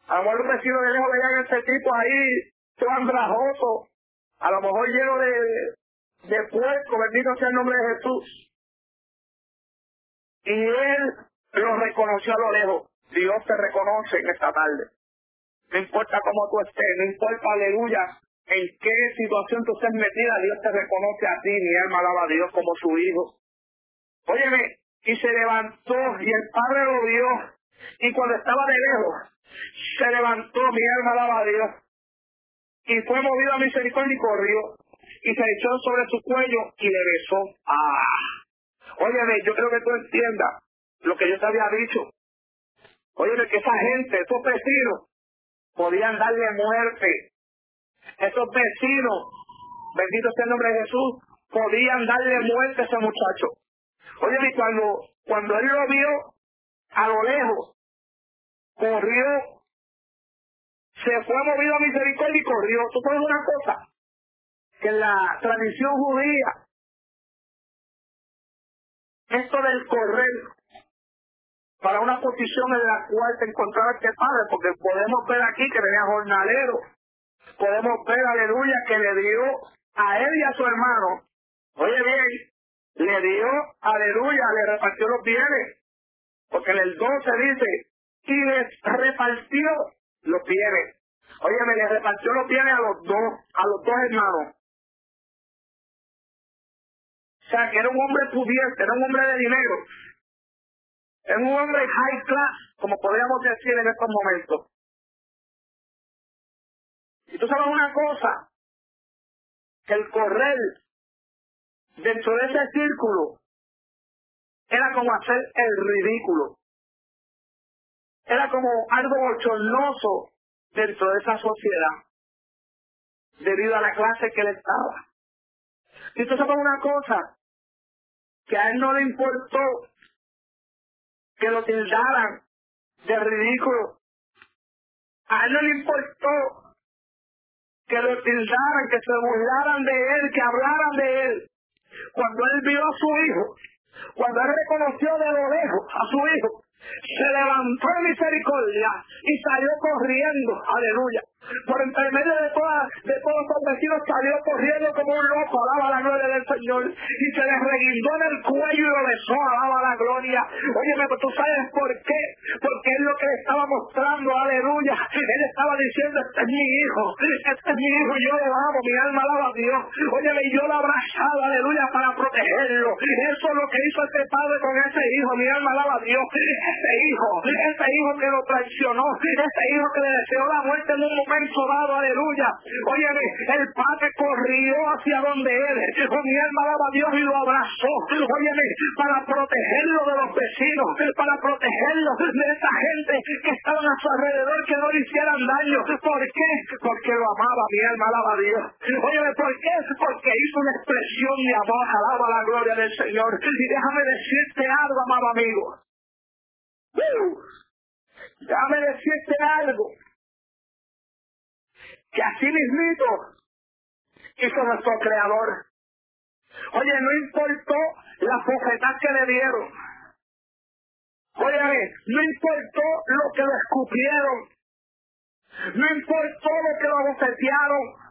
A lo mejor los vecinos de lejos veían ese tipo ahí, todo andrajoso, a lo mejor lleno de, de puerco, bendito sea el nombre de Jesús. Y él lo reconoció a lo lejos. Dios te reconoce en esta tarde. No importa cómo tú estés, no importa, aleluya, en qué situación tú estés metida, Dios te reconoce a ti, mi alma alaba a Dios como su hijo. Óyeme, y se levantó y el Padre lo vio. Y cuando estaba de lejos, se levantó, mi alma alaba a Dios. Y fue movido a misericordia y corrió. Y se echó sobre su cuello y le besó. Ah. Óyeme, yo creo que tú entiendas lo que yo te había dicho. Óyeme, que esa gente, esos vecinos, podían darle muerte. Esos vecinos, bendito sea el nombre de Jesús, podían darle muerte a ese muchacho. Oye, cuando, cuando él lo vio a lo lejos, corrió, se fue movido a misericordia y corrió. ¿Tú sabes una cosa? Que la tradición judía, esto del correr para una posición en la cual te encontraba este padre, porque podemos ver aquí que venía jornalero, podemos ver, aleluya, que le dio a él y a su hermano, oye bien, le dio, aleluya, le repartió los bienes. Porque en el 12 dice, y les repartió los bienes. Oye, me le repartió los bienes a los dos, a los dos hermanos. O sea, que era un hombre pudiente, era un hombre de dinero. Era un hombre high class, como podríamos decir en estos momentos. Y tú sabes una cosa, que el correr dentro de ese círculo era como hacer el ridículo. Era como algo bochornoso dentro de esa sociedad, debido a la clase que él estaba. Y tú sabes una cosa, que a él no le importó que lo tildaran de ridículo. A él no le importó que lo tildaran, que se burlaran de él, que hablaran de él cuando él vio a su hijo, cuando él reconoció de lo lejos a su hijo, se levantó en misericordia y salió corriendo, aleluya. Por entre medio de, todas, de todos los vecinos salió corriendo como un loco, alaba la gloria del Señor, y se le reguindó en el cuello y lo besó, alaba la gloria. Óyeme, pues tú sabes por qué, porque es lo que le estaba mostrando, aleluya. Él estaba diciendo, este es mi hijo, este es mi hijo, yo lo amo, mi alma alaba a Dios. Óyeme, y yo lo abrazaba, aleluya, para protegerlo. Eso es lo que hizo este padre con ese hijo, mi alma alaba a Dios. Ese hijo, ese hijo que lo traicionó, ese hijo que le deseó la muerte en un momento dado, aleluya. Oye, el padre corrió hacia donde él, con mi alma daba a Dios y lo abrazó. Oye, para protegerlo de los vecinos, para protegerlo de esa gente que estaban a su alrededor, que no le hicieran daño. ¿Por qué? Porque lo amaba, mi alma alaba a Dios. Oye, ¿por qué? Porque hizo una expresión de amor, alaba la gloria del Señor. Y déjame decirte algo, amado amigo. Déjame decirte algo que así mismito hizo nuestro creador. Oye, no importó la bofetada que le dieron. Oye, no importó lo que lo escupieron. No importó lo que lo bofetearon.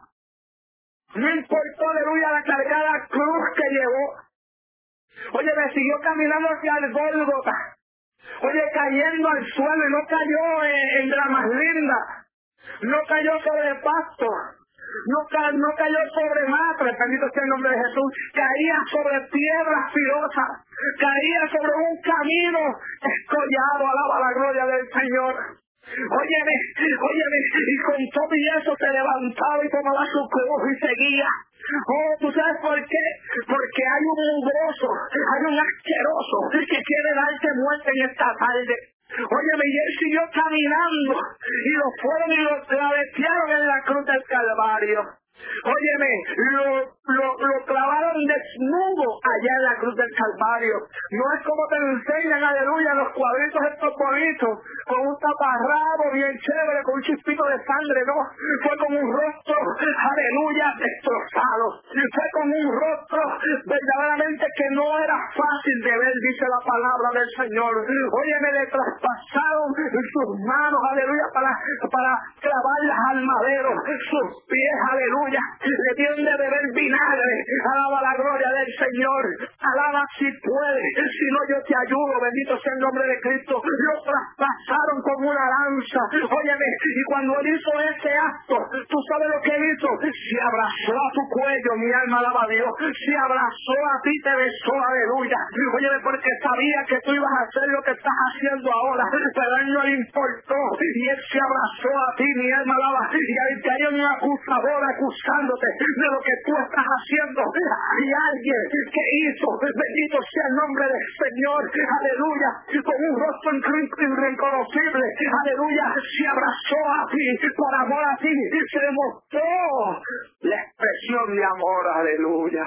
No importó, aleluya, la cargada cruz que llevó. Oye, me siguió caminando hacia el Gólgota. Oye, cayendo al suelo y no cayó en, en dramas lindas no cayó sobre pasto, no, no cayó sobre matres, bendito sea el nombre de Jesús, caía sobre piedras filosas, caía sobre un camino escollado, alaba la gloria del Señor. Óyeme, óyeme, y con todo y eso se levantaba y tomaba su cruz y seguía. Oh, ¿tú sabes por qué? Porque hay un mugroso, hay un asqueroso que quiere darte muerte en esta tarde. Óyeme, y él siguió caminando y lo fueron y lo travestiaron en la cruz del Calvario. Óyeme, lo, lo, lo clavaron desnudo allá en la cruz del Calvario. No es como te enseñan, aleluya, los cuadritos estos bonitos, con un taparrabo bien chévere, con un chispito de sangre, no. Fue con un rostro, aleluya, destrozado. Fue con un rostro verdaderamente que no era fácil de ver, dice la palabra del Señor. Óyeme, le traspasaron sus manos, aleluya, para, para clavarlas al madero, sus pies, aleluya le dieron de beber vinagre. Alaba la gloria del Señor. Alaba si puede. Si no, yo te ayudo. Bendito sea el nombre de Cristo. Lo traspasaron con una lanza. Óyeme, y cuando él hizo ese acto, tú sabes lo que hizo. Se abrazó a tu cuello, mi alma alaba a Dios. Se abrazó a ti, te besó, aleluya. Óyeme, porque sabía que tú ibas a hacer lo que estás haciendo ahora. Pero a él no le importó. Y él se abrazó a ti, mi alma alaba. Y ahí te hay un acusador acusado de lo que tú estás haciendo. Hay alguien que hizo, bendito sea el nombre del Señor, aleluya, con un rostro irreconocible, aleluya, se abrazó a ti, por amor a ti, se demostró la expresión de amor, aleluya.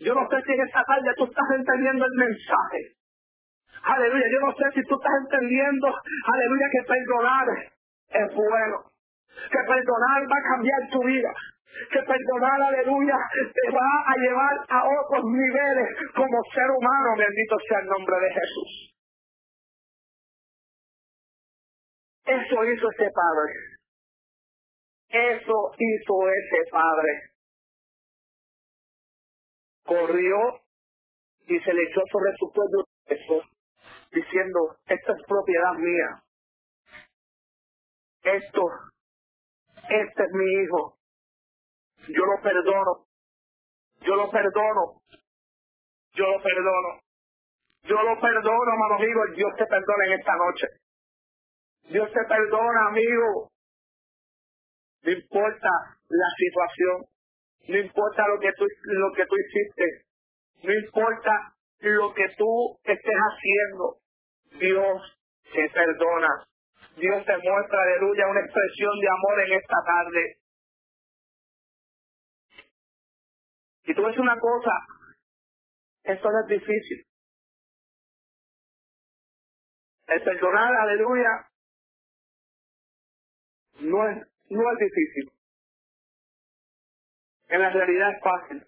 Yo no sé si en esta tarde tú estás entendiendo el mensaje. Aleluya, yo no sé si tú estás entendiendo, aleluya, que perdonar es bueno que perdonar va a cambiar tu vida, que perdonar, aleluya, te va a llevar a otros niveles como ser humano, bendito sea el nombre de Jesús. Eso hizo ese padre. Eso hizo ese padre. Corrió y se le echó sobre su cuello diciendo, esta es propiedad mía. Esto este es mi hijo. Yo lo perdono. Yo lo perdono. Yo lo perdono. Yo lo perdono, amigo. Dios te perdona en esta noche. Dios te perdona, amigo. No importa la situación. No importa lo que tú, lo que tú hiciste. No importa lo que tú estés haciendo. Dios te perdona. Dios te muestra, aleluya, una expresión de amor en esta tarde. Y tú ves una cosa, esto no es difícil. El perdonar, aleluya, no es, no es difícil. En la realidad es fácil.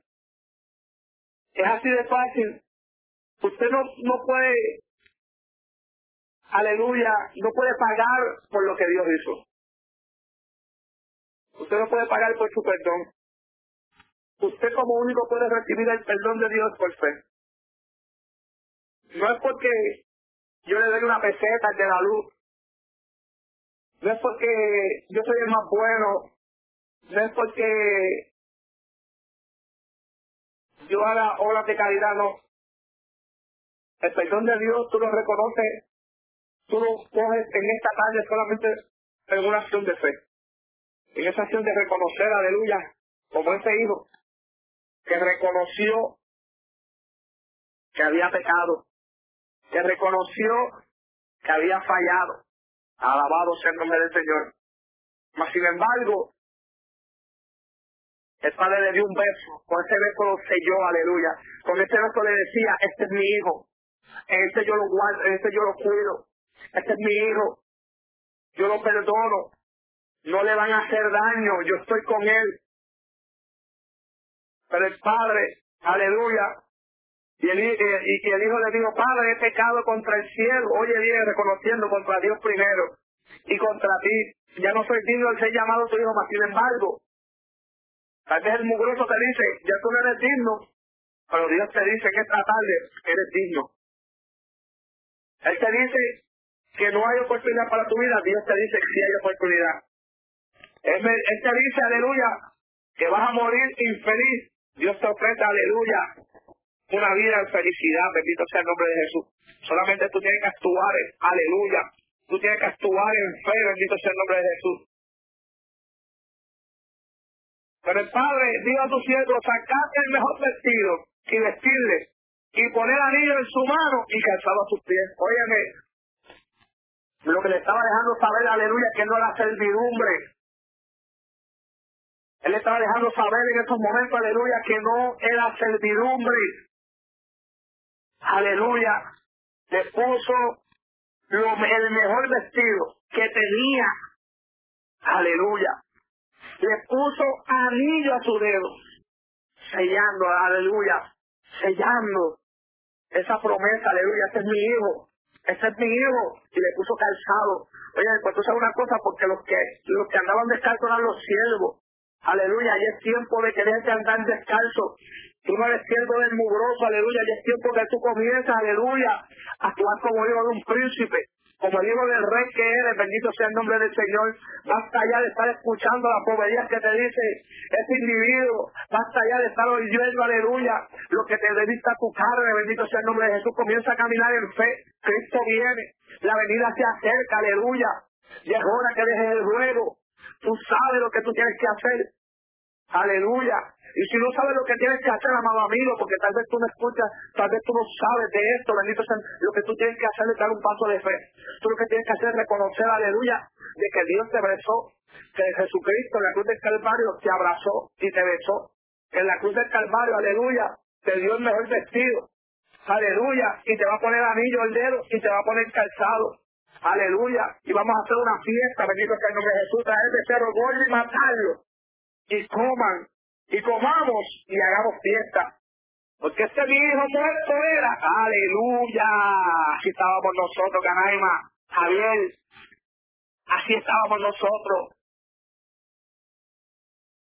Es así de fácil. Usted no, no puede aleluya, no puede pagar por lo que Dios hizo. Usted no puede pagar por su perdón. Usted como único puede recibir el perdón de Dios por fe. No es porque yo le doy una peseta de la luz. No es porque yo soy el más bueno. No es porque yo haga obras de caridad, no. El perdón de Dios tú lo reconoces tú lo coges en esta tarde solamente en una acción de fe. En esa acción de reconocer, aleluya, como ese hijo que reconoció que había pecado, que reconoció que había fallado. Alabado sea el nombre del Señor. Mas sin embargo, el padre le dio un beso, con ese beso lo selló, aleluya. Con ese beso le decía, este es mi hijo, en este yo lo guardo, en este yo lo cuido, este es mi hijo. Yo lo perdono. No le van a hacer daño. Yo estoy con él. Pero el padre, aleluya, y el, eh, y el hijo le dijo, Padre, he pecado contra el cielo. Oye, viene reconociendo contra Dios primero y contra ti. Ya no soy digno de ser llamado tu hijo, mas sin embargo, tal vez el mugroso te dice, ya tú no eres digno, pero Dios te dice que esta tarde eres digno. Él te dice, que no hay oportunidad para tu vida, Dios te dice que sí hay oportunidad. Él, te dice, aleluya, que vas a morir infeliz. Dios te ofrece, aleluya, una vida en felicidad, bendito sea el nombre de Jesús. Solamente tú tienes que actuar, aleluya. Tú tienes que actuar en fe, bendito sea el nombre de Jesús. Pero el Padre dijo a tu siervo, sacate el mejor vestido y vestirle, y poner anillo en su mano y calzado a sus pies. Óyeme, lo que le estaba dejando saber, aleluya, que no era servidumbre. Él estaba dejando saber en esos momentos, aleluya, que no era servidumbre. Aleluya. Le puso el mejor vestido que tenía. Aleluya. Le puso anillo a su dedo. Sellando, aleluya. Sellando esa promesa, aleluya. Ese es mi hijo. Ese es mi hijo. Y le puso calzado. Oye, pues tú sabes una cosa, porque los que, los que andaban descalzos eran los siervos. Aleluya, y es tiempo de que dejes de andar descalzo. Tú no eres siervo del mugroso, aleluya, y es tiempo que tú comienzas, aleluya, a actuar como hijo de un príncipe como el del rey que eres, bendito sea el nombre del Señor, basta ya de estar escuchando las poverías que te dice ese individuo, basta ya de estar oyendo, aleluya, lo que te dedica tu carne, bendito sea el nombre de Jesús, comienza a caminar en fe, Cristo viene, la venida se acerca, aleluya, y es hora que dejes el ruego, tú sabes lo que tú tienes que hacer, aleluya, y si no sabes lo que tienes que hacer, amado amigo, porque tal vez tú no escuchas, tal vez tú no sabes de esto, bendito sea, lo que tú tienes que hacer es dar un paso de fe. Tú lo que tienes que hacer es reconocer, aleluya, de que Dios te besó, que Jesucristo en la cruz del Calvario te abrazó y te besó. En la cruz del Calvario, aleluya, te dio el mejor vestido. Aleluya, y te va a poner anillo al dedo y te va a poner calzado. Aleluya, y vamos a hacer una fiesta, bendito sea el nombre de Jesús, traer becerro gordo y matarlo. Y coman y comamos y hagamos fiesta. Porque este mi hijo muerto era, aleluya, así estábamos nosotros, Canaima, Javier, así estábamos nosotros.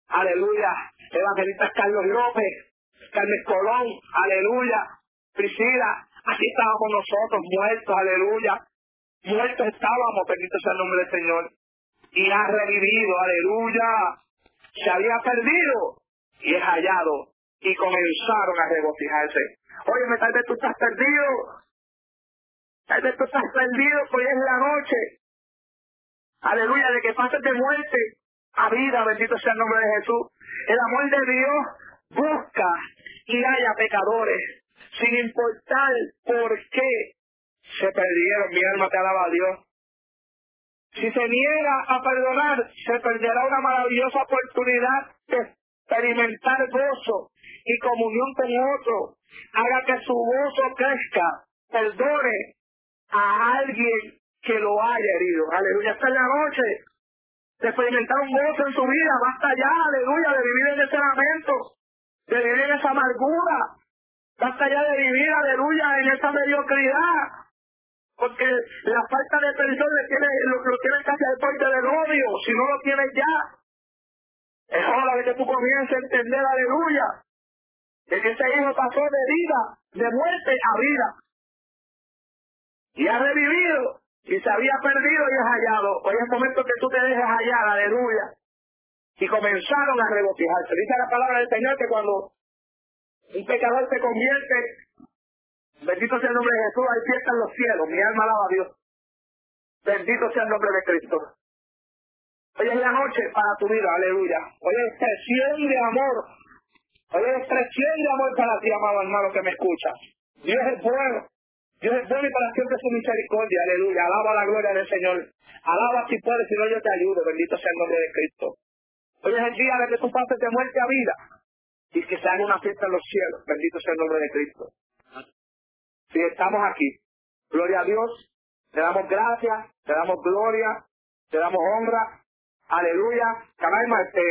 Aleluya, evangelista Carlos López, Carmen Colón, aleluya, Priscila, así estábamos nosotros, muertos, aleluya, muertos estábamos, bendito sea el nombre del Señor, y ha revivido, aleluya, se había perdido, y es hallado y comenzaron a regocijarse. Oye, tal vez tú estás perdido. Tal vez tú estás perdido, hoy es la noche. Aleluya, de que pases de muerte a vida, bendito sea el nombre de Jesús. El amor de Dios busca y haya pecadores, sin importar por qué se perdieron. Mi alma te alaba a Dios. Si se niega a perdonar, se perderá una maravillosa oportunidad experimentar gozo y comunión con otro, haga que su gozo crezca, perdone a alguien que lo haya herido. Aleluya, esta es la noche de experimentar un gozo en su vida, basta ya, aleluya, de vivir en ese lamento, de vivir en esa amargura, basta ya de vivir, aleluya, en esa mediocridad, porque la falta de perdón le tiene, lo, lo tiene casi al puente del odio, si no lo tienes ya, es hora de que tú comiences a entender, aleluya, de que ese hijo pasó de vida, de muerte a vida. Y ha revivido, y se había perdido y es hallado. Hoy es momento que tú te dejes hallar, aleluya. Y comenzaron a regocijarse. Dice la palabra del Señor que cuando un pecador se convierte, bendito sea el nombre de Jesús, hay fiesta en los cielos. Mi alma alaba a Dios. Bendito sea el nombre de Cristo. Hoy es la noche para tu vida, aleluya. Hoy es expresión de amor. Hoy es expresión de amor para ti, amado hermano que me escucha. Dios es bueno. Dios es bueno y para siempre su misericordia, aleluya. Alaba la gloria del Señor. Alaba si puedes, si no yo te ayudo. Bendito sea el nombre de Cristo. Hoy es el día de que tú pases de muerte a vida y que se haga una fiesta en los cielos. Bendito sea el nombre de Cristo. Si estamos aquí, gloria a Dios, le damos gracias, le damos gloria, le damos honra Aleluya. Canaima, este,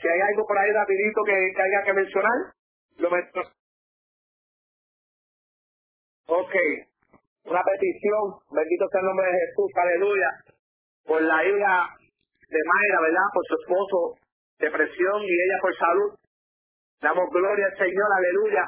si hay algo por ahí rapidito que, haya que mencionar, lo meto. Ok. Una petición, bendito sea el nombre de Jesús, aleluya. Por la hija de Mayra, ¿verdad? Por su esposo, depresión y ella por salud. Damos gloria al Señor, aleluya.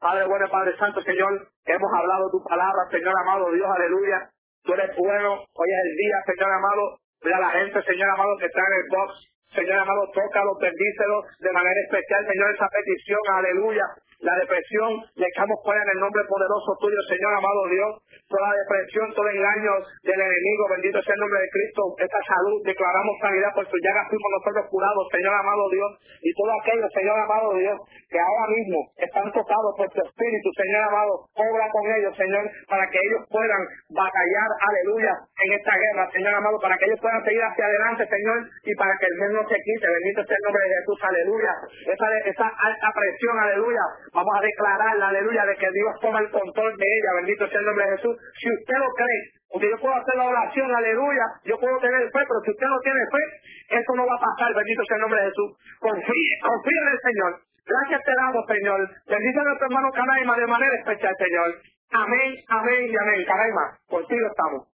Padre bueno, Padre Santo, Señor, hemos hablado tu palabra, Señor amado Dios, aleluya. Tú eres bueno, hoy es el día, Señor amado, Mira la gente, Señor amado, que está en el box. Señor amado, tócalo, bendícelo de manera especial, Señor, esa petición, aleluya. La depresión, le echamos fuera en el nombre poderoso tuyo, Señor amado Dios, toda depresión, todo engaño del enemigo, bendito sea el nombre de Cristo, esta salud, declaramos sanidad, por su llaga fuimos nosotros curados, Señor amado Dios, y todo aquello, Señor amado Dios, que ahora mismo están tocados por tu Espíritu, Señor amado, obra con ellos, Señor, para que ellos puedan batallar, aleluya, en esta guerra, Señor amado, para que ellos puedan seguir hacia adelante, Señor, y para que el mundo se quite, bendito sea el nombre de Jesús, aleluya, esa, esa alta presión, aleluya, vamos a declarar, aleluya, de que Dios toma el control de ella, bendito sea el nombre de Jesús, si usted lo cree, porque yo puedo hacer la oración, aleluya, yo puedo tener fe, pero si usted no tiene fe, eso no va a pasar, bendito sea el nombre de Jesús. Confíe, confíe en el Señor. Gracias te damos, Señor. Bendice a nuestro hermano Canaima de manera especial, Señor. Amén, amén y amén. Canaima, contigo estamos.